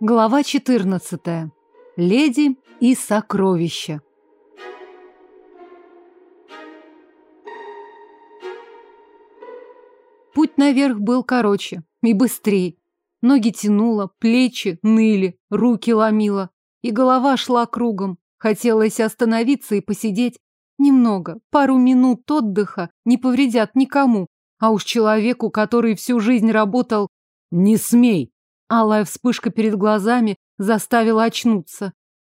Глава 14. Леди и сокровища. Путь наверх был короче и быстрее. Ноги тянуло, плечи ныли, руки ломило, и голова шла кругом. Хотелось остановиться и посидеть немного, пару минут отдыха не повредят никому, а уж человеку, который всю жизнь работал... «Не смей!» Алая вспышка перед глазами заставила очнуться.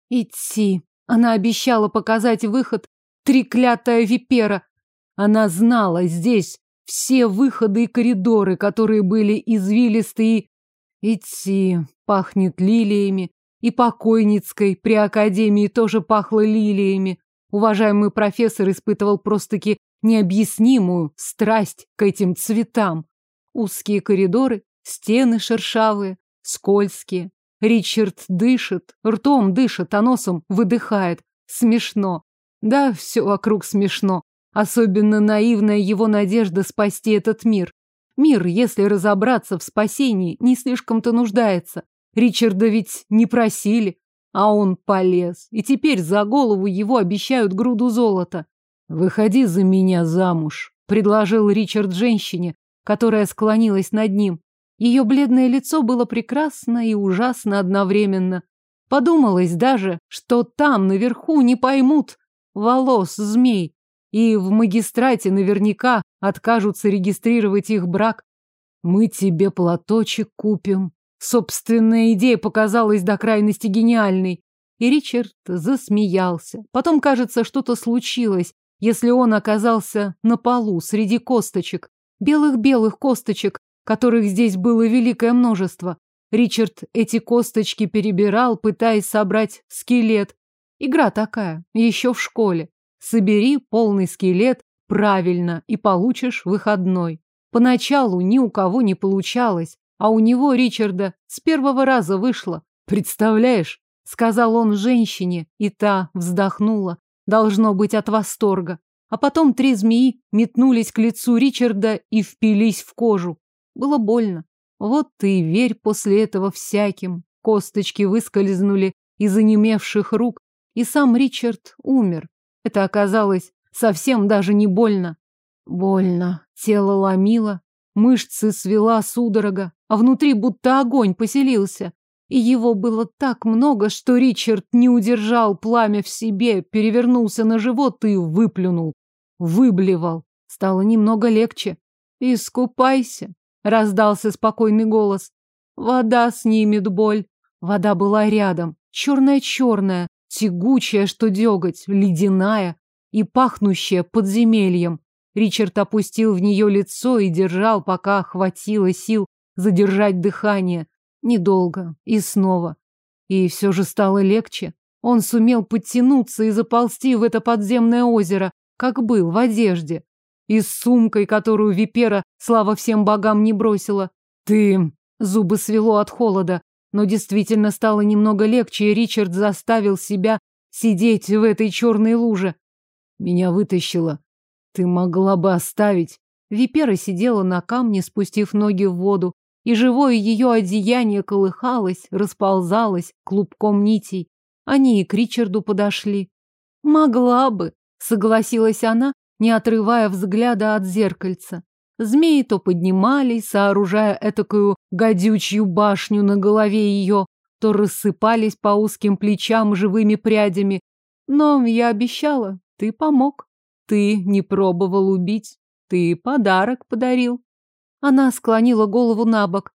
Идти. Она обещала показать выход. Треклятая випера. Она знала здесь все выходы и коридоры, которые были извилистые. Идти. Пахнет лилиями. И покойницкой при академии тоже пахло лилиями. Уважаемый профессор испытывал просто-таки необъяснимую страсть к этим цветам. Узкие коридоры, стены шершавые, скользкие. Ричард дышит, ртом дышит, а носом выдыхает. Смешно. Да, все вокруг смешно. Особенно наивная его надежда спасти этот мир. Мир, если разобраться в спасении, не слишком-то нуждается. Ричарда ведь не просили, а он полез. И теперь за голову его обещают груду золота. «Выходи за меня замуж», — предложил Ричард женщине, которая склонилась над ним. Ее бледное лицо было прекрасно и ужасно одновременно. Подумалось даже, что там, наверху, не поймут волос змей, и в магистрате наверняка откажутся регистрировать их брак. Мы тебе платочек купим. Собственная идея показалась до крайности гениальной. И Ричард засмеялся. Потом, кажется, что-то случилось, если он оказался на полу среди косточек. Белых-белых косточек, которых здесь было великое множество. Ричард эти косточки перебирал, пытаясь собрать скелет. Игра такая, еще в школе. Собери полный скелет правильно и получишь выходной. Поначалу ни у кого не получалось, а у него, Ричарда, с первого раза вышло. Представляешь? Сказал он женщине, и та вздохнула. Должно быть от восторга. А потом три змеи метнулись к лицу Ричарда и впились в кожу. Было больно. Вот ты и верь после этого всяким. Косточки выскользнули из онемевших рук, и сам Ричард умер. Это оказалось совсем даже не больно. Больно. Тело ломило, мышцы свела судорога, а внутри будто огонь поселился. И его было так много, что Ричард не удержал пламя в себе, перевернулся на живот и выплюнул. Выблевал. Стало немного легче. Искупайся. Раздался спокойный голос. Вода снимет боль. Вода была рядом. Черная-черная, тягучая, что деготь, ледяная и пахнущая подземельем. Ричард опустил в нее лицо и держал, пока хватило сил задержать дыхание. Недолго. И снова. И все же стало легче. Он сумел подтянуться и заползти в это подземное озеро, как был, в одежде и с сумкой, которую Випера, слава всем богам, не бросила. Ты... Зубы свело от холода, но действительно стало немного легче, и Ричард заставил себя сидеть в этой черной луже. Меня вытащило. Ты могла бы оставить. Випера сидела на камне, спустив ноги в воду, и живое ее одеяние колыхалось, расползалось клубком нитей. Они и к Ричарду подошли. Могла бы, согласилась она, не отрывая взгляда от зеркальца. Змеи то поднимались, сооружая этакую гадючью башню на голове ее, то рассыпались по узким плечам живыми прядями. Но я обещала, ты помог. Ты не пробовал убить, ты подарок подарил. Она склонила голову на бок.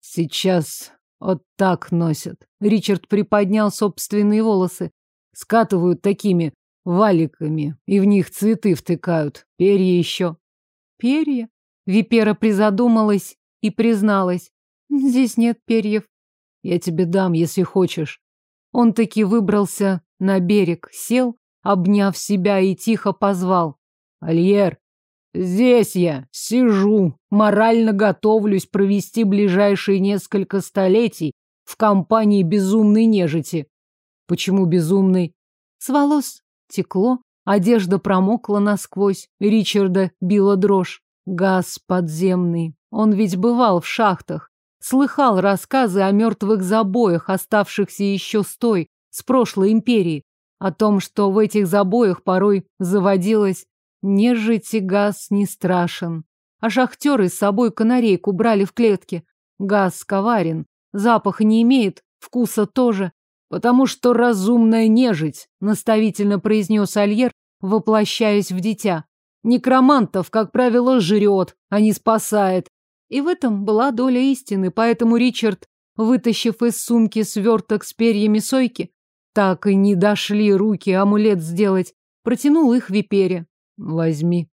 Сейчас вот так носят. Ричард приподнял собственные волосы. Скатывают такими валиками, и в них цветы втыкают, перья еще. Перья? Випера призадумалась и призналась. Здесь нет перьев. Я тебе дам, если хочешь. Он таки выбрался на берег, сел, обняв себя и тихо позвал. Альер, здесь я сижу, морально готовлюсь провести ближайшие несколько столетий в компании безумной нежити. Почему безумной? С волос текло, одежда промокла насквозь, Ричарда била дрожь. Газ подземный. Он ведь бывал в шахтах. слыхал рассказы о мертвых забоях, оставшихся еще с той, с прошлой империи, о том, что в этих забоях порой заводилось нежить и газ не страшен. А шахтеры с собой канарейку брали в клетке. Газ коварен, запаха не имеет, вкуса тоже. Потому что разумная нежить, наставительно произнес Альер, воплощаясь в дитя. Некромантов, как правило, жрет, а не спасает. И в этом была доля истины, поэтому Ричард, вытащив из сумки сверток с перьями сойки, так и не дошли руки амулет сделать, протянул их Випере. Возьми.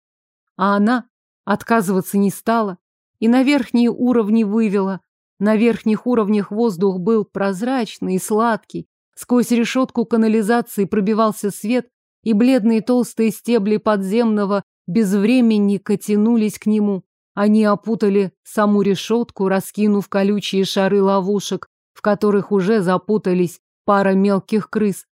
А она отказываться не стала и на верхние уровни вывела. На верхних уровнях воздух был прозрачный и сладкий. Сквозь решетку канализации пробивался свет, и бледные толстые стебли подземного безвременника тянулись к нему. Они опутали саму решетку, раскинув колючие шары ловушек, в которых уже запутались пара мелких крыс.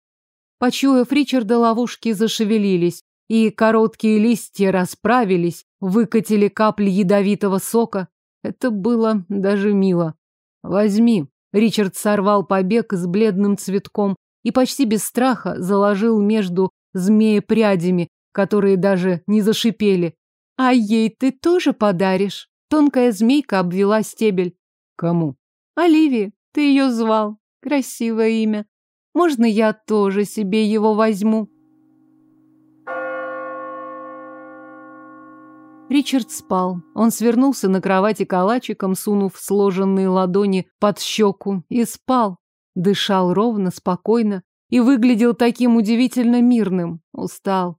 Почуяв Ричарда, ловушки зашевелились, и короткие листья расправились, выкатили капли ядовитого сока. Это было даже мило. Возьми. Ричард сорвал побег с бледным цветком и почти без страха заложил между змеепрядями, которые даже не зашипели. А ей ты тоже подаришь? Тонкая змейка обвела стебель. Кому? Оливии. Ты ее звал. Красивое имя. Можно я тоже себе его возьму? Ричард спал. Он свернулся на кровати калачиком, сунув сложенные ладони под щеку, и спал. Дышал ровно, спокойно и выглядел таким удивительно мирным. Устал.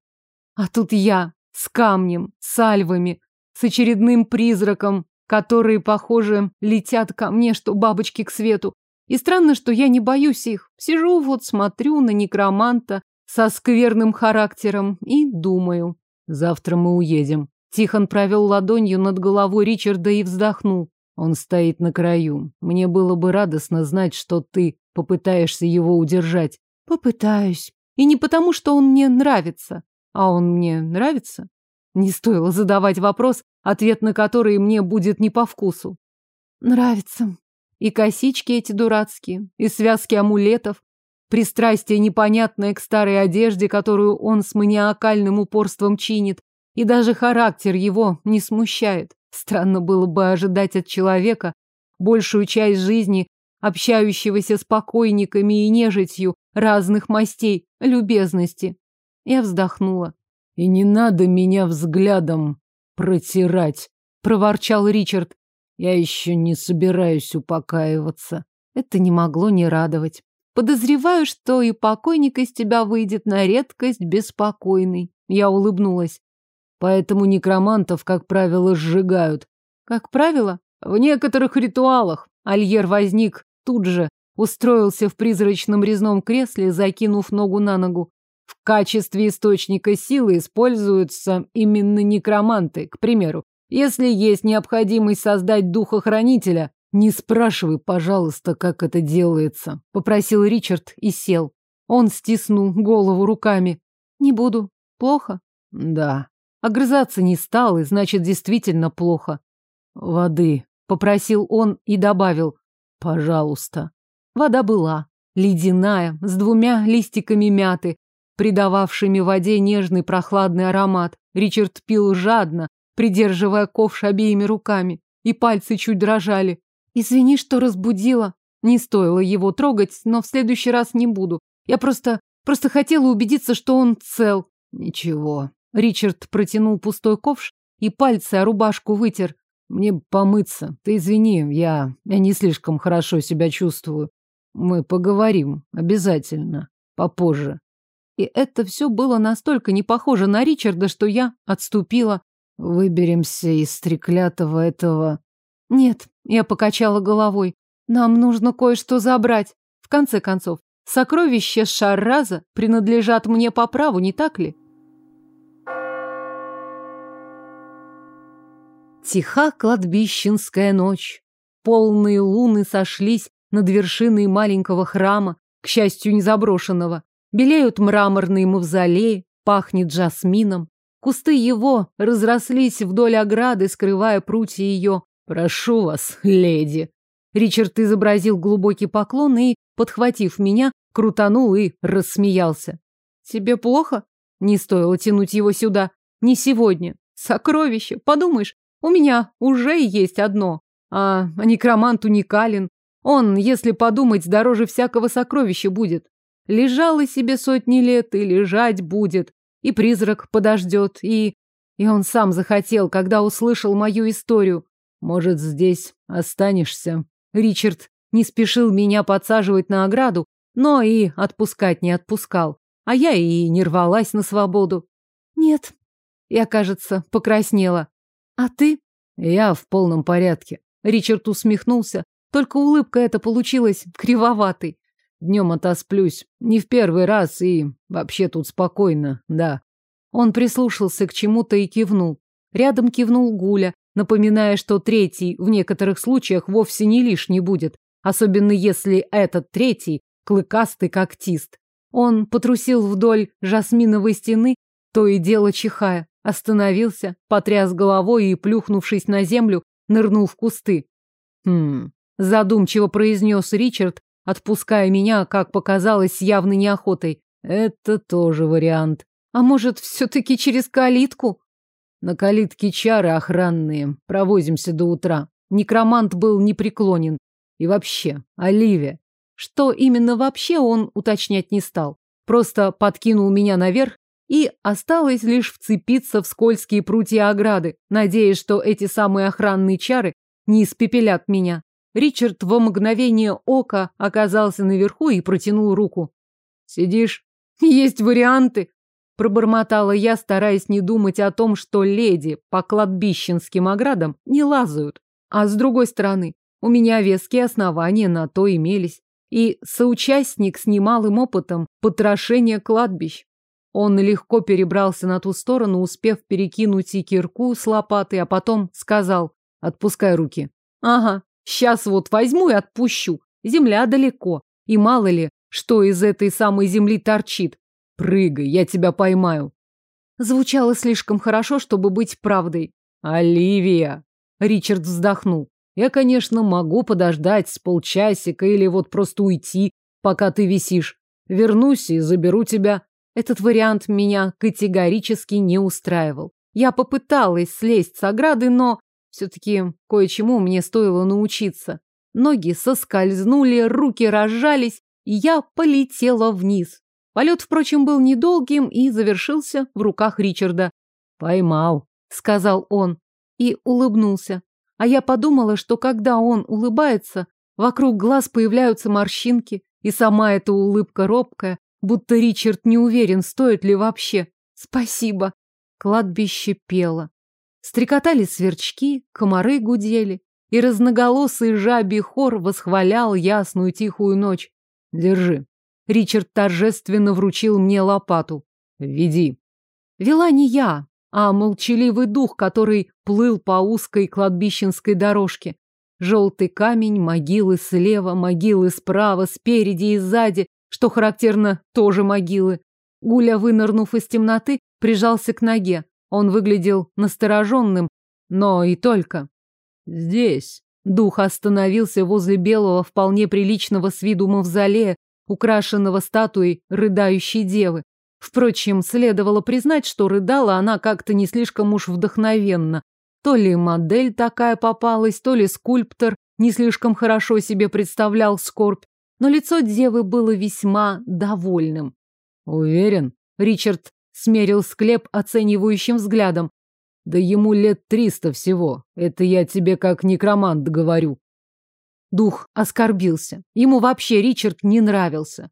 А тут я, с камнем, с альвами, с очередным призраком, которые, похоже, летят ко мне, что бабочки к свету. И странно, что я не боюсь их. Сижу вот, смотрю на некроманта со скверным характером и думаю. Завтра мы уедем. Тихон провел ладонью над головой Ричарда и вздохнул. Он стоит на краю. Мне было бы радостно знать, что ты попытаешься его удержать. Попытаюсь. И не потому, что он мне нравится. А он мне нравится? Не стоило задавать вопрос, ответ на который мне будет не по вкусу. Нравится. И косички эти дурацкие, и связки амулетов, пристрастие непонятное к старой одежде, которую он с маниакальным упорством чинит, и даже характер его не смущает. Странно было бы ожидать от человека большую часть жизни, общающегося с покойниками и нежитью разных мастей, любезности. Я вздохнула. «И не надо меня взглядом протирать», — проворчал Ричард. «Я еще не собираюсь упокаиваться». Это не могло не радовать. Подозреваю, что и покойник из тебя выйдет на редкость беспокойный. Я улыбнулась. Поэтому некромантов, как правило, сжигают. Как правило? В некоторых ритуалах. Альер возник тут же, устроился в призрачном резном кресле, закинув ногу на ногу. В качестве источника силы используются именно некроманты. К примеру, если есть необходимость создать духохранителя, не спрашивай, пожалуйста, как это делается, попросил Ричард и сел. Он стиснул голову руками. Не буду. Плохо? Да. Огрызаться не стал, и значит, действительно плохо. Воды, попросил он и добавил. Пожалуйста. Вода была. Ледяная, с двумя листиками мяты, придававшими воде нежный прохладный аромат. Ричард пил жадно, придерживая ковш обеими руками, и пальцы чуть дрожали. «Извини, что разбудила. Не стоило его трогать, но в следующий раз не буду. Я просто... просто хотела убедиться, что он цел». «Ничего, Ричард протянул пустой ковш и пальцы о рубашку вытер. Мне помыться. Ты извини, я, я не слишком хорошо себя чувствую. Мы поговорим. Обязательно. Попозже. И это все было настолько не похоже на Ричарда, что я отступила. Выберемся из треклятого этого... Нет, я покачала головой. Нам нужно кое-что забрать. В конце концов, сокровища Шарраза принадлежат мне по праву, не так ли? Тиха кладбищенская ночь. Полные луны сошлись над вершиной маленького храма, к счастью, не заброшенного. Белеют мраморные мавзолеи, пахнет жасмином. Кусты его разрослись вдоль ограды, скрывая прутья ее. «Прошу вас, леди!» Ричард изобразил глубокий поклон и, подхватив меня, крутанул и рассмеялся. Тебе плохо? Не стоило тянуть его сюда. Не сегодня. Сокровище, подумаешь, у меня уже есть одно. А некромант уникален. Он, если подумать, дороже всякого сокровища будет. Лежал и себе сотни лет, и лежать будет. И призрак подождет, и... И он сам захотел, когда услышал мою историю. Может, здесь останешься? Ричард не спешил меня подсаживать на ограду, но и отпускать не отпускал. А я и не рвалась на свободу. Нет. Я, кажется, покраснела. А ты? Я в полном порядке. Ричард усмехнулся, только улыбка эта получилась кривоватой. Днем отосплюсь. Не в первый раз и вообще тут спокойно, да. Он прислушался к чему-то и кивнул. Рядом кивнул Гуля, напоминая, что третий в некоторых случаях вовсе не лишний будет, особенно если этот третий клыкастый когтист. Он потрусил вдоль жасминовой стены, то и дело чихая, остановился, потряс головой и, плюхнувшись на землю, нырнул в кусты. Хм, задумчиво произнес Ричард, отпуская меня, как показалось, с явной неохотой. Это тоже вариант. А может, все-таки через калитку? На калитке чары охранные. Провозимся до утра. Некромант был непреклонен. И вообще, Оливия. Что именно вообще он уточнять не стал. Просто подкинул меня наверх, и осталось лишь вцепиться в скользкие прутья ограды, надеясь, что эти самые охранные чары не испепелят меня. Ричард во мгновение ока оказался наверху и протянул руку. «Сидишь? Есть варианты!» Пробормотала я, стараясь не думать о том, что леди по кладбищенским оградам не лазают. А с другой стороны, у меня веские основания на то имелись. И соучастник с немалым опытом потрошения кладбищ. Он легко перебрался на ту сторону, успев перекинуть и кирку с лопатой, а потом сказал «Отпускай руки». «Ага, сейчас вот возьму и отпущу. Земля далеко, и мало ли, что из этой самой земли торчит. Прыгай, я тебя поймаю». Звучало слишком хорошо, чтобы быть правдой. «Оливия!» Ричард вздохнул. «Я, конечно, могу подождать с полчасика или вот просто уйти, пока ты висишь. Вернусь и заберу тебя. Этот вариант меня категорически не устраивал. Я попыталась слезть с ограды, но все-таки кое-чему мне стоило научиться. Ноги соскользнули, руки разжались, и я полетела вниз. Полет, впрочем, был недолгим и завершился в руках Ричарда. «Поймал», — сказал он, и улыбнулся. А я подумала, что когда он улыбается, вокруг глаз появляются морщинки, и сама эта улыбка робкая, Будто Ричард не уверен, стоит ли вообще. Спасибо. Кладбище пело. Стрекотали сверчки, комары гудели, и разноголосый жабий хор восхвалял ясную тихую ночь. Держи. Ричард торжественно вручил мне лопату. Веди. Вела не я, а молчаливый дух, который плыл по узкой кладбищенской дорожке. Желтый камень, могилы слева, могилы справа, спереди и сзади, что характерно, тоже могилы. Гуля, вынырнув из темноты, прижался к ноге. Он выглядел настороженным, но и только. Здесь. Дух остановился возле белого, вполне приличного с виду мавзолея, украшенного статуей рыдающей девы. Впрочем, следовало признать, что рыдала она как-то не слишком уж вдохновенно. То ли модель такая попалась, то ли скульптор не слишком хорошо себе представлял скорбь но лицо девы было весьма довольным. Уверен, Ричард смерил склеп оценивающим взглядом. Да ему лет триста всего. Это я тебе как некромант говорю. Дух оскорбился. Ему вообще Ричард не нравился.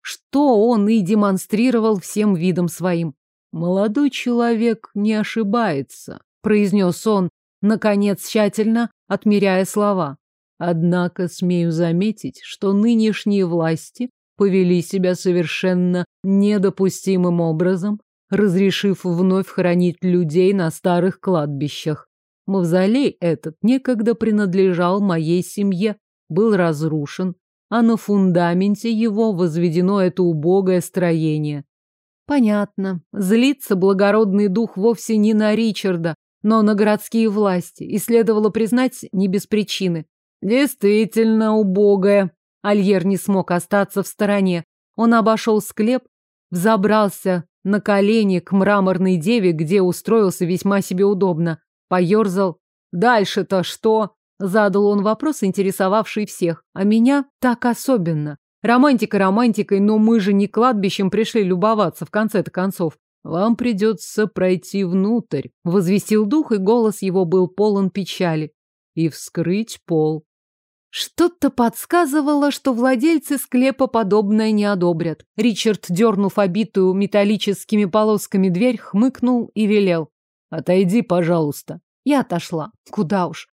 Что он и демонстрировал всем видом своим. Молодой человек не ошибается, произнес он, наконец тщательно отмеряя слова. Однако смею заметить, что нынешние власти повели себя совершенно недопустимым образом, разрешив вновь хранить людей на старых кладбищах. Мавзолей этот некогда принадлежал моей семье, был разрушен, а на фундаменте его возведено это убогое строение. Понятно, злится благородный дух вовсе не на Ричарда, но на городские власти, и следовало признать не без причины. Действительно убогая. Альер не смог остаться в стороне. Он обошел склеп, взобрался на колени к мраморной деве, где устроился весьма себе удобно. Поерзал. «Дальше-то что?» Задал он вопрос, интересовавший всех. А меня так особенно. Романтика романтикой, но мы же не кладбищем пришли любоваться в конце-то концов. Вам придется пройти внутрь, возвестил дух, и голос его был полон печали. И вскрыть пол. Что-то подсказывало, что владельцы склепа подобное не одобрят. Ричард, дернув обитую металлическими полосками дверь, хмыкнул и велел. «Отойди, пожалуйста». Я отошла. Куда уж.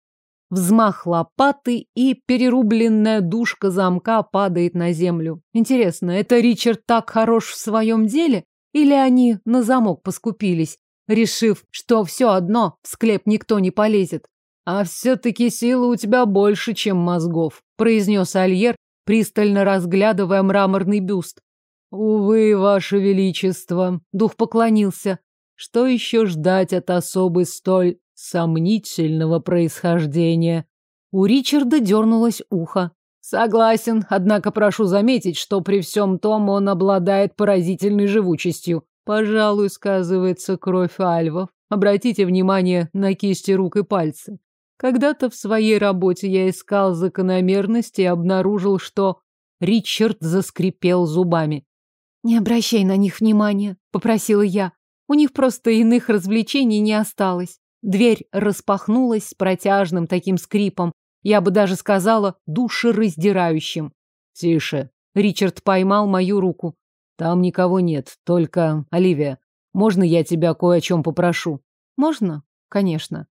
Взмах лопаты, и перерубленная душка замка падает на землю. Интересно, это Ричард так хорош в своем деле? Или они на замок поскупились, решив, что все одно в склеп никто не полезет? А все-таки силы у тебя больше, чем мозгов, произнес Альер, пристально разглядывая мраморный бюст. Увы, ваше величество, дух поклонился. Что еще ждать от особы столь сомнительного происхождения. У Ричарда дернулось ухо. Согласен, однако прошу заметить, что при всем том он обладает поразительной живучестью. Пожалуй, сказывается кровь альвов. Обратите внимание на кисти рук и пальцы. Когда-то в своей работе я искал закономерности и обнаружил, что... Ричард заскрипел зубами. «Не обращай на них внимания», — попросила я. «У них просто иных развлечений не осталось». Дверь распахнулась с протяжным таким скрипом. Я бы даже сказала, душераздирающим. Тише. Ричард поймал мою руку. Там никого нет, только Оливия. Можно я тебя кое о чем попрошу? Можно? Конечно.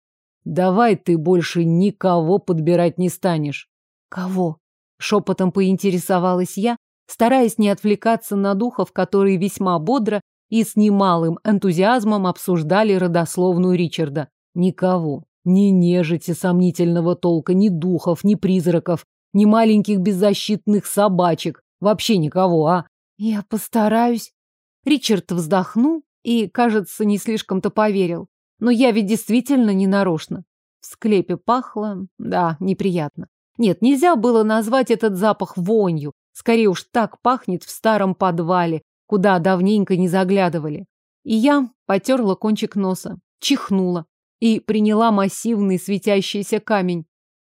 Давай ты больше никого подбирать не станешь. Кого? Шепотом поинтересовалась я, стараясь не отвлекаться на духов, которые весьма бодро и с немалым энтузиазмом обсуждали родословную Ричарда. Никого. Ни нежити сомнительного толка, ни духов, ни призраков, ни маленьких беззащитных собачек. Вообще никого, а? Я постараюсь. Ричард вздохнул и, кажется, не слишком-то поверил. Но я ведь действительно не нарочно. В склепе пахло, да, неприятно. Нет, нельзя было назвать этот запах вонью. Скорее уж так пахнет в старом подвале, куда давненько не заглядывали. И я потерла кончик носа, чихнула и приняла массивный светящийся камень.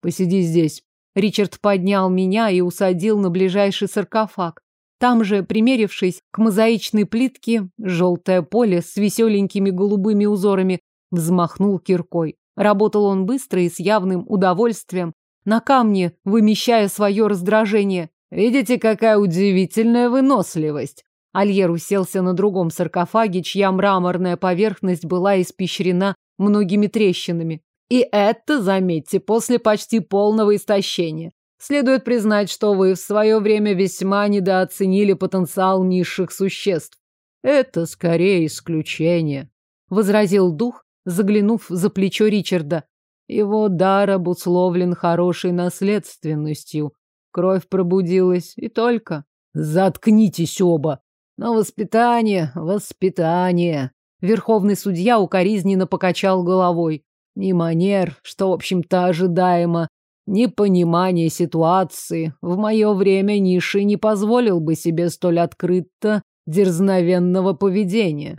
«Посиди здесь». Ричард поднял меня и усадил на ближайший саркофаг. Там же, примерившись к мозаичной плитке, желтое поле с веселенькими голубыми узорами, взмахнул киркой. Работал он быстро и с явным удовольствием, на камне вымещая свое раздражение. «Видите, какая удивительная выносливость!» Альер уселся на другом саркофаге, чья мраморная поверхность была испещрена многими трещинами. И это, заметьте, после почти полного истощения. Следует признать, что вы в свое время весьма недооценили потенциал низших существ. Это скорее исключение, возразил дух, заглянув за плечо Ричарда. Его дар обусловлен хорошей наследственностью. Кровь пробудилась, и только. Заткнитесь оба. Но воспитание, воспитание. Верховный судья укоризненно покачал головой. Ни манер, что, в общем-то, ожидаемо, ни понимания ситуации. В мое время Ниши не позволил бы себе столь открыто дерзновенного поведения.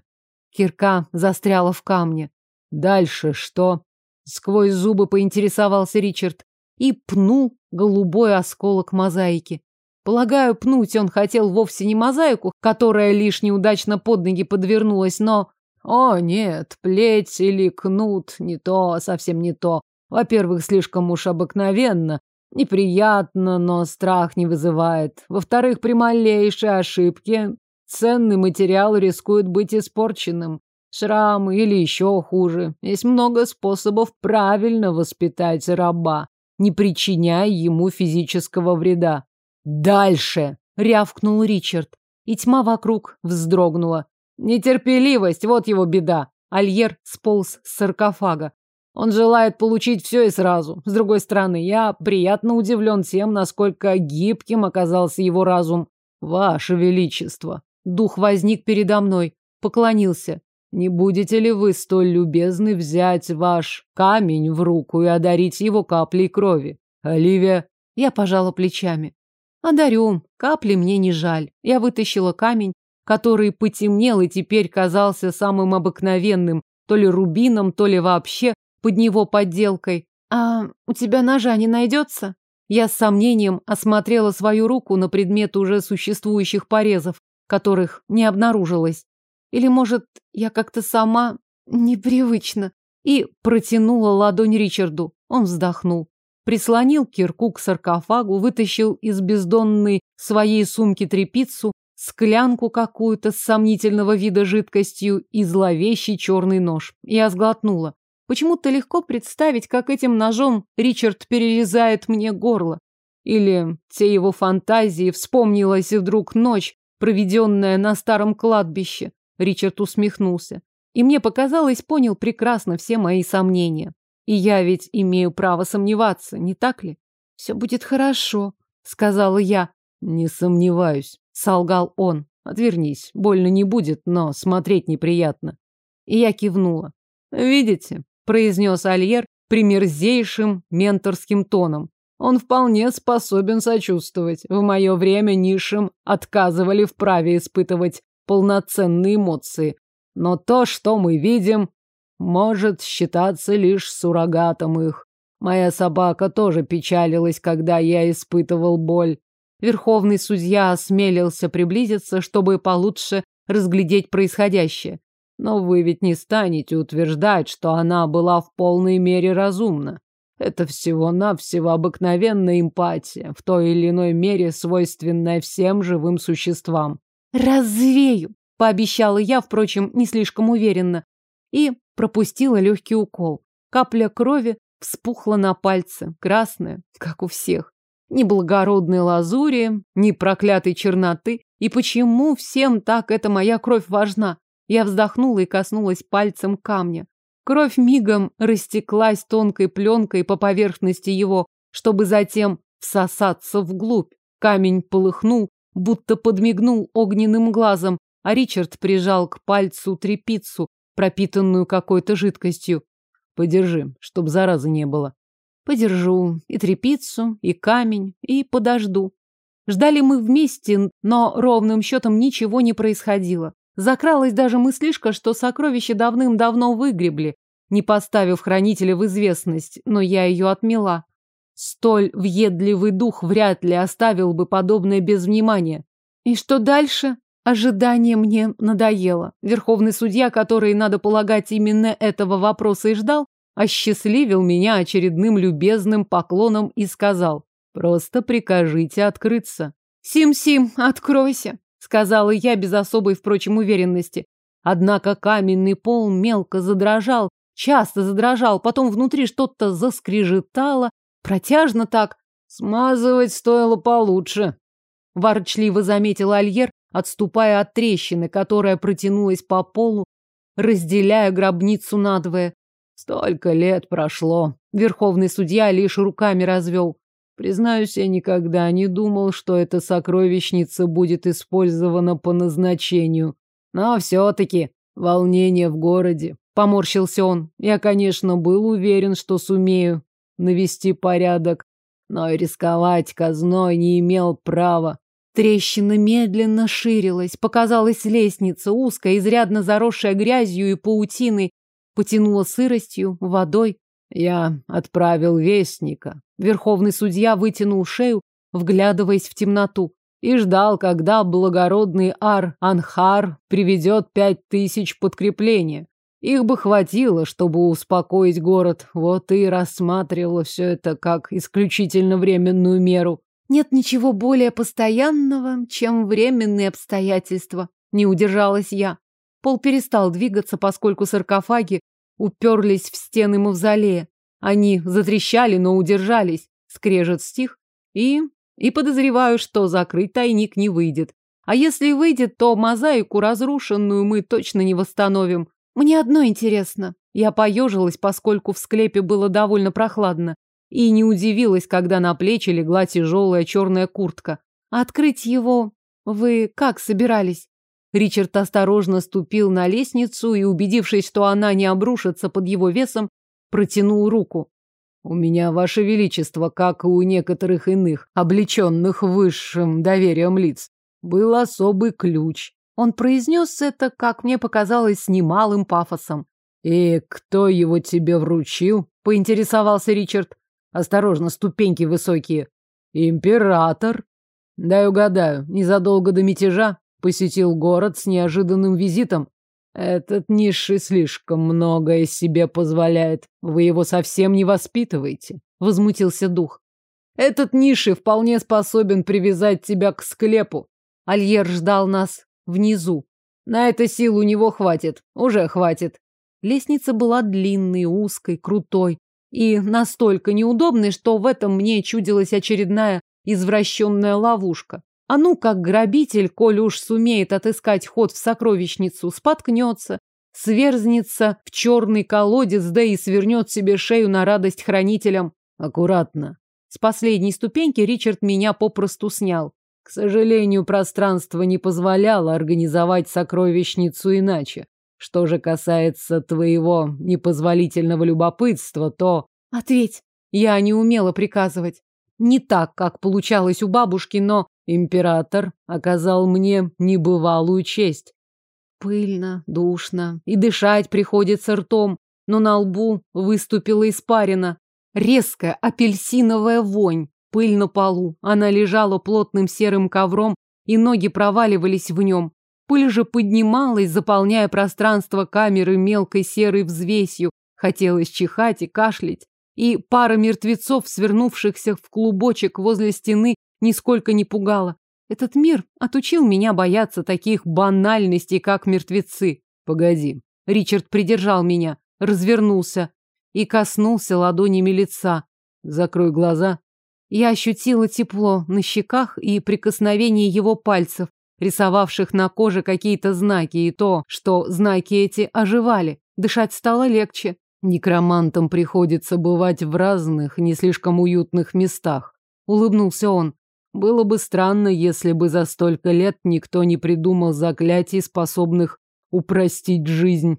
Кирка застряла в камне. Дальше что? Сквозь зубы поинтересовался Ричард и пнул голубой осколок мозаики. Полагаю, пнуть он хотел вовсе не мозаику, которая лишь неудачно под ноги подвернулась, но о, нет, плеть или кнут не то, совсем не то. Во-первых, слишком уж обыкновенно, неприятно, но страх не вызывает. Во-вторых, при малейшей ошибке ценный материал рискует быть испорченным. Шрамы или еще хуже. Есть много способов правильно воспитать раба, не причиняя ему физического вреда. «Дальше!» — рявкнул Ричард, и тьма вокруг вздрогнула. Нетерпеливость, вот его беда. Альер сполз с саркофага. Он желает получить все и сразу. С другой стороны, я приятно удивлен тем, насколько гибким оказался его разум. Ваше Величество. Дух возник передо мной, поклонился. Не будете ли вы столь любезны взять ваш камень в руку и одарить его каплей крови? Оливия. Я пожала плечами. Одарю, капли мне не жаль. Я вытащила камень, который потемнел и теперь казался самым обыкновенным, то ли рубином, то ли вообще под него подделкой. А у тебя ножа не найдется? Я с сомнением осмотрела свою руку на предмет уже существующих порезов, которых не обнаружилось. Или, может, я как-то сама непривычно. И протянула ладонь Ричарду. Он вздохнул. Прислонил кирку к саркофагу, вытащил из бездонной своей сумки трепицу, склянку какую-то с сомнительного вида жидкостью и зловещий черный нож. Я сглотнула. Почему-то легко представить, как этим ножом Ричард перерезает мне горло. Или те его фантазии вспомнилась вдруг ночь, проведенная на старом кладбище. Ричард усмехнулся. И мне показалось, понял прекрасно все мои сомнения. И я ведь имею право сомневаться, не так ли? Все будет хорошо, сказала я. Не сомневаюсь, солгал он. Отвернись, больно не будет, но смотреть неприятно. И я кивнула. Видите, произнес Альер примерзейшим менторским тоном. Он вполне способен сочувствовать. В мое время низшим отказывали в праве испытывать полноценные эмоции. Но то, что мы видим, может считаться лишь суррогатом их. Моя собака тоже печалилась, когда я испытывал боль. Верховный судья осмелился приблизиться, чтобы получше разглядеть происходящее. Но вы ведь не станете утверждать, что она была в полной мере разумна. Это всего-навсего обыкновенная эмпатия, в той или иной мере свойственная всем живым существам. «Развею!» – пообещала я, впрочем, не слишком уверенно. И пропустила легкий укол. Капля крови вспухла на пальце, красная, как у всех. Ни благородной лазури, ни проклятой черноты. И почему всем так эта моя кровь важна? Я вздохнула и коснулась пальцем камня. Кровь мигом растеклась тонкой пленкой по поверхности его, чтобы затем всосаться вглубь. Камень полыхнул, будто подмигнул огненным глазом, а Ричард прижал к пальцу трепицу, пропитанную какой-то жидкостью. Подержи, чтоб заразы не было. Подержу и трепицу, и камень, и подожду. Ждали мы вместе, но ровным счетом ничего не происходило. Закралась даже мыслишка, что сокровище давным-давно выгребли, не поставив хранителя в известность, но я ее отмела. Столь въедливый дух вряд ли оставил бы подобное без внимания. И что дальше? Ожидание мне надоело. Верховный судья, который, надо полагать, именно этого вопроса и ждал, осчастливил меня очередным любезным поклоном и сказал, «Просто прикажите открыться». «Сим-Сим, откройся!» сказала я без особой, впрочем, уверенности. Однако каменный пол мелко задрожал, часто задрожал, потом внутри что-то заскрежетало, протяжно так. Смазывать стоило получше. Ворчливо заметил Альер, отступая от трещины, которая протянулась по полу, разделяя гробницу надвое. Столько лет прошло. Верховный судья лишь руками развел. Признаюсь, я никогда не думал, что эта сокровищница будет использована по назначению. Но все-таки волнение в городе. Поморщился он. Я, конечно, был уверен, что сумею навести порядок, но рисковать казной не имел права. Трещина медленно ширилась, показалась лестница, узкая, изрядно заросшая грязью и паутиной, потянула сыростью, водой. Я отправил вестника. Верховный судья вытянул шею, вглядываясь в темноту, и ждал, когда благородный Ар-Анхар приведет пять тысяч подкрепления. Их бы хватило, чтобы успокоить город. Вот и рассматривала все это как исключительно временную меру. Нет ничего более постоянного, чем временные обстоятельства. Не удержалась я. Пол перестал двигаться, поскольку саркофаги уперлись в стены мавзолея. Они затрещали, но удержались. Скрежет стих. И... И подозреваю, что закрыть тайник не выйдет. А если выйдет, то мозаику разрушенную мы точно не восстановим. Мне одно интересно. Я поежилась, поскольку в склепе было довольно прохладно. И не удивилась, когда на плечи легла тяжелая черная куртка. Открыть его вы как собирались? Ричард осторожно ступил на лестницу и, убедившись, что она не обрушится под его весом, протянул руку. У меня, ваше величество, как и у некоторых иных, облеченных высшим доверием лиц, был особый ключ. Он произнес это, как мне показалось, с немалым пафосом. «И кто его тебе вручил?» — поинтересовался Ричард. «Осторожно, ступеньки высокие». «Император». «Дай угадаю, незадолго до мятежа посетил город с неожиданным визитом. Этот низший слишком многое себе позволяет. Вы его совсем не воспитываете», — возмутился дух. «Этот низший вполне способен привязать тебя к склепу». Альер ждал нас внизу. На это сил у него хватит. Уже хватит. Лестница была длинной, узкой, крутой и настолько неудобной, что в этом мне чудилась очередная извращенная ловушка. А ну, как грабитель, коль уж сумеет отыскать ход в сокровищницу, споткнется, сверзнется в черный колодец, да и свернет себе шею на радость хранителям. Аккуратно. С последней ступеньки Ричард меня попросту снял. К сожалению, пространство не позволяло организовать сокровищницу иначе. Что же касается твоего непозволительного любопытства, то... Ответь. Я не умела приказывать. Не так, как получалось у бабушки, но император оказал мне небывалую честь. Пыльно, душно, и дышать приходится ртом, но на лбу выступила испарина. Резкая апельсиновая вонь, пыль на полу. Она лежала плотным серым ковром, и ноги проваливались в нем. Пыль же поднималась, заполняя пространство камеры мелкой серой взвесью. Хотелось чихать и кашлять. И пара мертвецов, свернувшихся в клубочек возле стены, нисколько не пугала. Этот мир отучил меня бояться таких банальностей, как мертвецы. Погоди. Ричард придержал меня, развернулся и коснулся ладонями лица. Закрой глаза. Я ощутила тепло на щеках и прикосновение его пальцев рисовавших на коже какие-то знаки, и то, что знаки эти оживали. Дышать стало легче. Некромантам приходится бывать в разных, не слишком уютных местах. Улыбнулся он. Было бы странно, если бы за столько лет никто не придумал заклятий, способных упростить жизнь.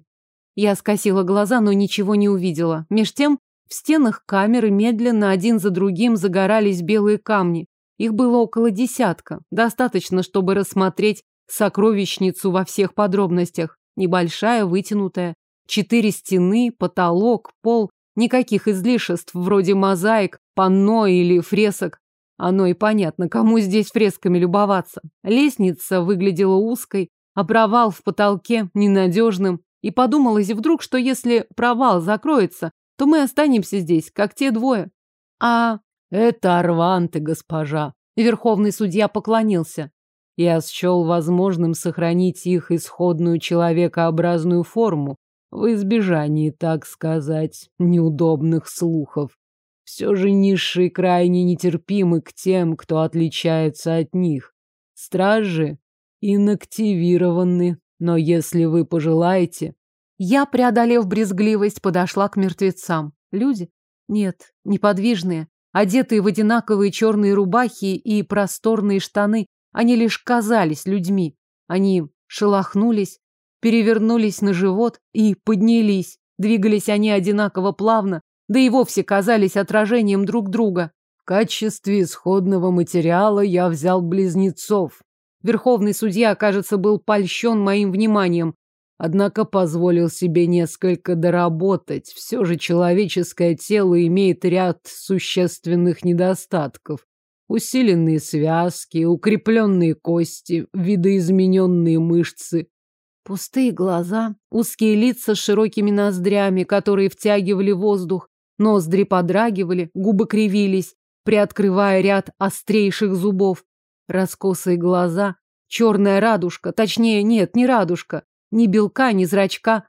Я скосила глаза, но ничего не увидела. Меж тем, в стенах камеры медленно один за другим загорались белые камни. Их было около десятка. Достаточно, чтобы рассмотреть сокровищницу во всех подробностях. Небольшая, вытянутая. Четыре стены, потолок, пол. Никаких излишеств, вроде мозаик, панно или фресок. Оно и понятно, кому здесь фресками любоваться. Лестница выглядела узкой, а провал в потолке ненадежным. И подумалось вдруг, что если провал закроется, то мы останемся здесь, как те двое. А это Арванты, госпожа. Верховный судья поклонился. Я счел возможным сохранить их исходную человекообразную форму в избежании, так сказать, неудобных слухов. Все же низшие крайне нетерпимы к тем, кто отличается от них. Стражи инактивированы, но если вы пожелаете... Я, преодолев брезгливость, подошла к мертвецам. Люди? Нет, неподвижные. Одетые в одинаковые черные рубахи и просторные штаны, они лишь казались людьми. Они шелохнулись, перевернулись на живот и поднялись. Двигались они одинаково плавно, да и вовсе казались отражением друг друга. В качестве исходного материала я взял близнецов. Верховный судья, кажется, был польщен моим вниманием, Однако позволил себе несколько доработать. Все же человеческое тело имеет ряд существенных недостатков. Усиленные связки, укрепленные кости, видоизмененные мышцы. Пустые глаза, узкие лица с широкими ноздрями, которые втягивали воздух, ноздри подрагивали, губы кривились, приоткрывая ряд острейших зубов. Раскосые глаза, черная радужка, точнее, нет, не радужка, ни белка, ни зрачка.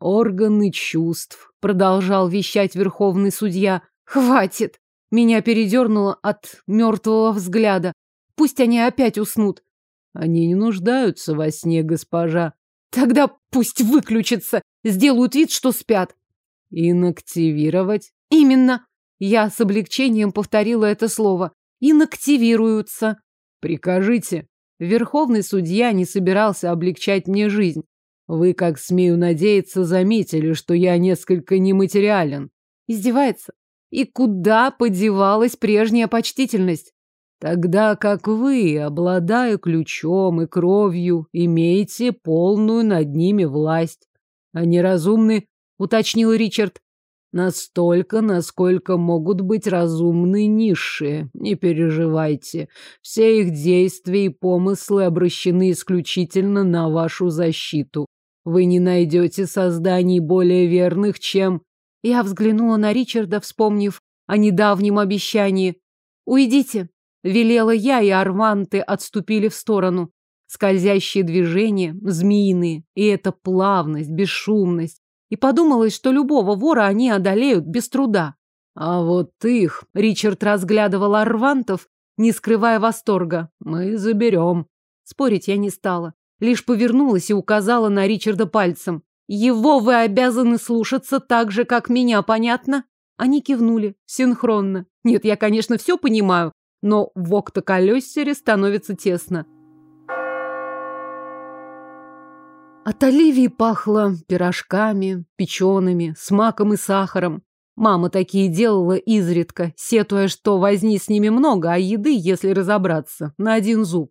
Органы чувств, продолжал вещать верховный судья. Хватит! Меня передернуло от мертвого взгляда. Пусть они опять уснут. Они не нуждаются во сне, госпожа. Тогда пусть выключатся, сделают вид, что спят. Инактивировать? Именно. Я с облегчением повторила это слово. Инактивируются. Прикажите. Верховный судья не собирался облегчать мне жизнь. Вы, как смею надеяться, заметили, что я несколько нематериален. Издевается? И куда подевалась прежняя почтительность? Тогда как вы, обладая ключом и кровью, имеете полную над ними власть. Они разумны, уточнил Ричард. Настолько, насколько могут быть разумны низшие. Не переживайте. Все их действия и помыслы обращены исключительно на вашу защиту. Вы не найдете созданий более верных, чем... Я взглянула на Ричарда, вспомнив о недавнем обещании. «Уйдите!» — велела я, и арванты отступили в сторону. Скользящие движения, змеиные, и эта плавность, бесшумность. И подумалось, что любого вора они одолеют без труда. А вот их, Ричард разглядывал арвантов, не скрывая восторга, мы заберем. Спорить я не стала, лишь повернулась и указала на Ричарда пальцем. Его вы обязаны слушаться так же, как меня, понятно? Они кивнули, синхронно. Нет, я, конечно, все понимаю, но в октоколесере становится тесно. От Оливии пахло пирожками, печеными, с маком и сахаром. Мама такие делала изредка, сетуя, что возни с ними много, а еды, если разобраться, на один зуб.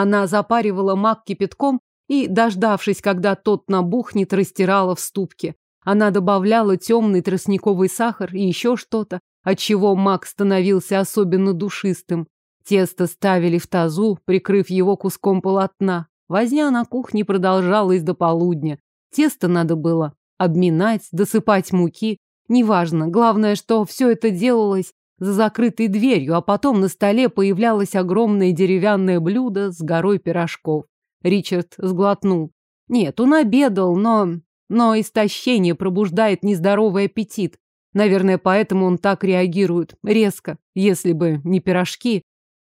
Она запаривала мак кипятком и, дождавшись, когда тот набухнет, растирала в ступке. Она добавляла темный тростниковый сахар и еще что-то, отчего мак становился особенно душистым. Тесто ставили в тазу, прикрыв его куском полотна. Возня на кухне продолжалась до полудня. Тесто надо было обминать, досыпать муки. Неважно, главное, что все это делалось за закрытой дверью, а потом на столе появлялось огромное деревянное блюдо с горой пирожков. Ричард сглотнул. Нет, он обедал, но... Но истощение пробуждает нездоровый аппетит. Наверное, поэтому он так реагирует. Резко. Если бы не пирожки,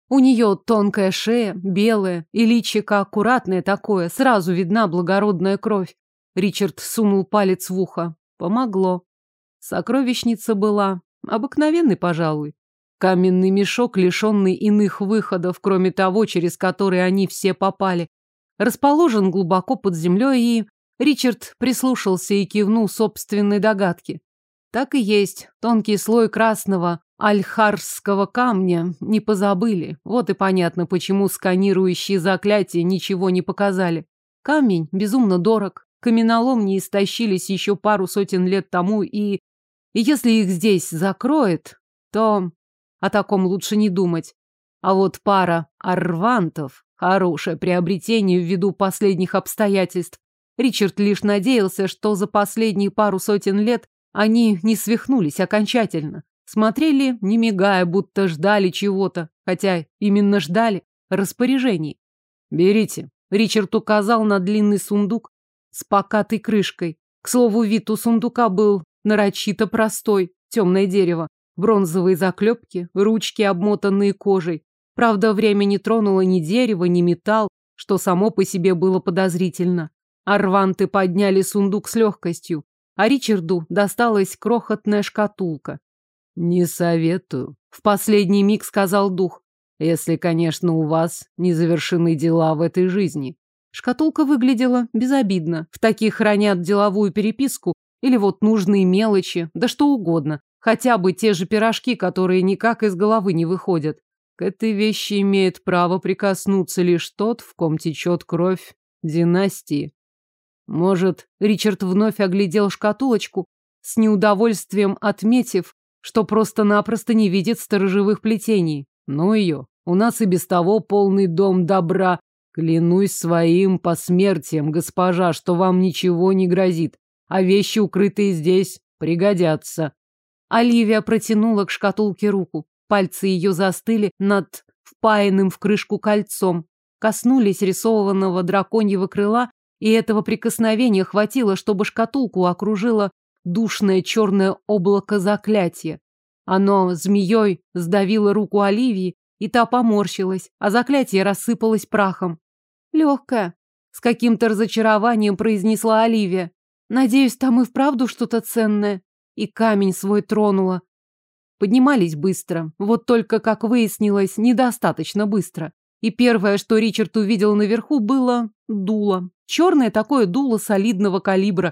у нее тонкая шея, белая, и личико аккуратное такое, сразу видна благородная кровь. Ричард сунул палец в ухо. Помогло. Сокровищница была обыкновенной, пожалуй. Каменный мешок, лишенный иных выходов, кроме того, через который они все попали. Расположен глубоко под землей, и Ричард прислушался и кивнул собственной догадке. Так и есть, тонкий слой красного, альхарского камня не позабыли. Вот и понятно, почему сканирующие заклятия ничего не показали. Камень безумно дорог. Каменоломни истощились еще пару сотен лет тому, и... И если их здесь закроет, то о таком лучше не думать. А вот пара арвантов – хорошее приобретение ввиду последних обстоятельств. Ричард лишь надеялся, что за последние пару сотен лет они не свихнулись окончательно. Смотрели, не мигая, будто ждали чего-то. Хотя именно ждали распоряжений. «Берите». Ричард указал на длинный сундук с покатой крышкой. К слову, вид у сундука был нарочито простой. Темное дерево, бронзовые заклепки, ручки, обмотанные кожей. Правда, время не тронуло ни дерево, ни металл, что само по себе было подозрительно. Арванты подняли сундук с легкостью, а Ричарду досталась крохотная шкатулка. Не советую, в последний миг сказал дух. Если, конечно, у вас не завершены дела в этой жизни. Шкатулка выглядела безобидно. В таких хранят деловую переписку или вот нужные мелочи, да что угодно. Хотя бы те же пирожки, которые никак из головы не выходят. К этой вещи имеет право прикоснуться лишь тот, в ком течет кровь династии. Может, Ричард вновь оглядел шкатулочку, с неудовольствием отметив, что просто-напросто не видит сторожевых плетений. Ну ее, у нас и без того полный дом добра. Клянусь своим посмертием, госпожа, что вам ничего не грозит, а вещи, укрытые здесь, пригодятся. Оливия протянула к шкатулке руку. Пальцы ее застыли над впаянным в крышку кольцом, коснулись рисованного драконьего крыла, и этого прикосновения хватило, чтобы шкатулку окружило душное черное облако заклятия. Оно змеей сдавило руку Оливии, и та поморщилась, а заклятие рассыпалось прахом. Легкое, с каким-то разочарованием произнесла Оливия. Надеюсь, там и вправду что-то ценное. И камень свой тронула. Поднимались быстро, вот только, как выяснилось, недостаточно быстро. И первое, что Ричард увидел наверху, было дуло. Черное такое дуло солидного калибра,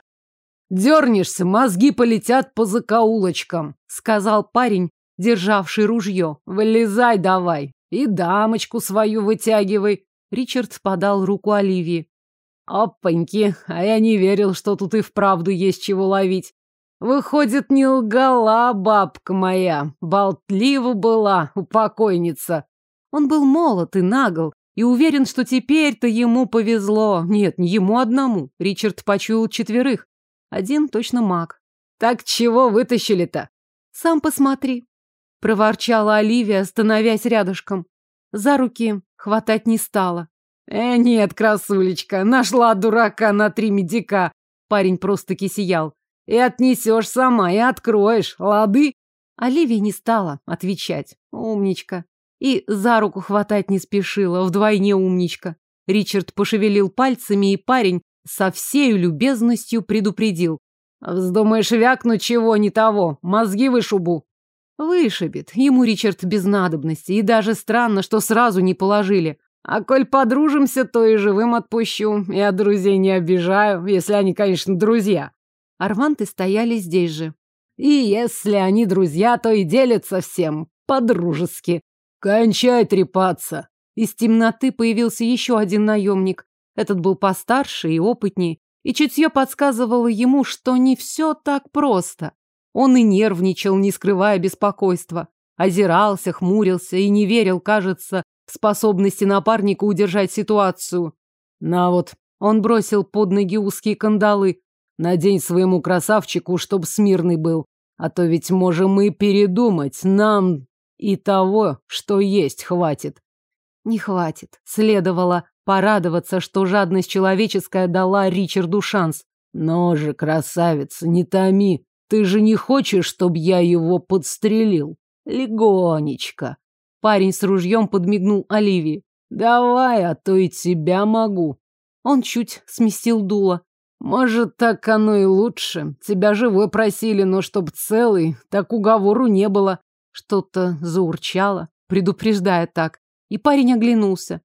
Дернешься, мозги полетят по закоулочкам, сказал парень, державший ружье. Вылезай давай и дамочку свою вытягивай. Ричард подал руку Оливии. Опаньки, а я не верил, что тут и вправду есть чего ловить. Выходит, не лгала бабка моя, болтлива была, упокойница. Он был молод и нагл, и уверен, что теперь-то ему повезло. Нет, не ему одному. Ричард почуял четверых. Один точно маг. Так чего вытащили-то? Сам посмотри, проворчала Оливия, становясь рядышком. За руки хватать не стала. Э, нет, красулечка, нашла дурака на три медика. Парень просто кисиял. И отнесешь сама, и откроешь, лады? Оливия не стала отвечать. Умничка. И за руку хватать не спешила, вдвойне умничка. Ричард пошевелил пальцами, и парень со всей любезностью предупредил. «Вздумаешь вякнуть чего не того, мозги вышибу». Вышибет. Ему Ричард без надобности, и даже странно, что сразу не положили. А коль подружимся, то и живым отпущу. Я друзей не обижаю, если они, конечно, друзья. Арванты стояли здесь же. И если они друзья, то и делятся всем по-дружески. Кончай трепаться. Из темноты появился еще один наемник. Этот был постарше и опытней, и чутье подсказывало ему, что не все так просто. Он и нервничал, не скрывая беспокойства. Озирался, хмурился и не верил, кажется, способности напарника удержать ситуацию. На вот, он бросил под ноги узкие кандалы. Надень своему красавчику, чтоб смирный был. А то ведь можем мы передумать. Нам и того, что есть, хватит. Не хватит. Следовало порадоваться, что жадность человеческая дала Ричарду шанс. Но же, красавица, не томи. Ты же не хочешь, чтобы я его подстрелил? Легонечко. Парень с ружьем подмигнул Оливии. Давай, а то и тебя могу. Он чуть сместил дуло. Может, так оно и лучше. Тебя живой просили, но чтоб целый, так уговору не было. Что-то заурчало, предупреждая так. И парень оглянулся.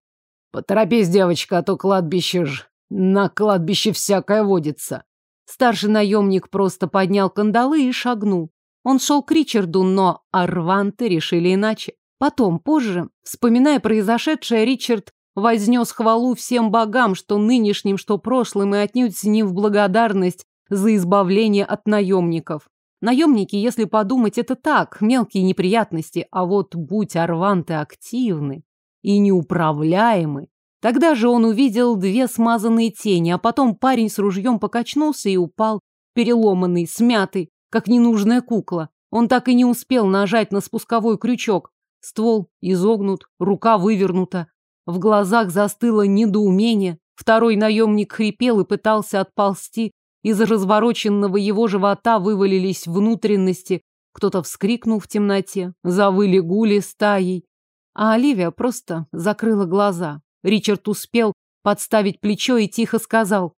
Поторопись, девочка, а то кладбище ж... На кладбище всякое водится. Старший наемник просто поднял кандалы и шагнул. Он шел к Ричарду, но арванты решили иначе. Потом, позже, вспоминая произошедшее, Ричард вознес хвалу всем богам, что нынешним, что прошлым, и отнюдь не в благодарность за избавление от наемников. Наемники, если подумать, это так, мелкие неприятности, а вот будь арванты активны и неуправляемы, тогда же он увидел две смазанные тени, а потом парень с ружьем покачнулся и упал, переломанный, смятый, как ненужная кукла. Он так и не успел нажать на спусковой крючок. Ствол изогнут, рука вывернута. В глазах застыло недоумение. Второй наемник хрипел и пытался отползти. Из развороченного его живота вывалились внутренности. Кто-то вскрикнул в темноте. Завыли гули стаей. А Оливия просто закрыла глаза. Ричард успел подставить плечо и тихо сказал.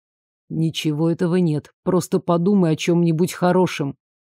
Ничего этого нет. Просто подумай о чем-нибудь хорошем.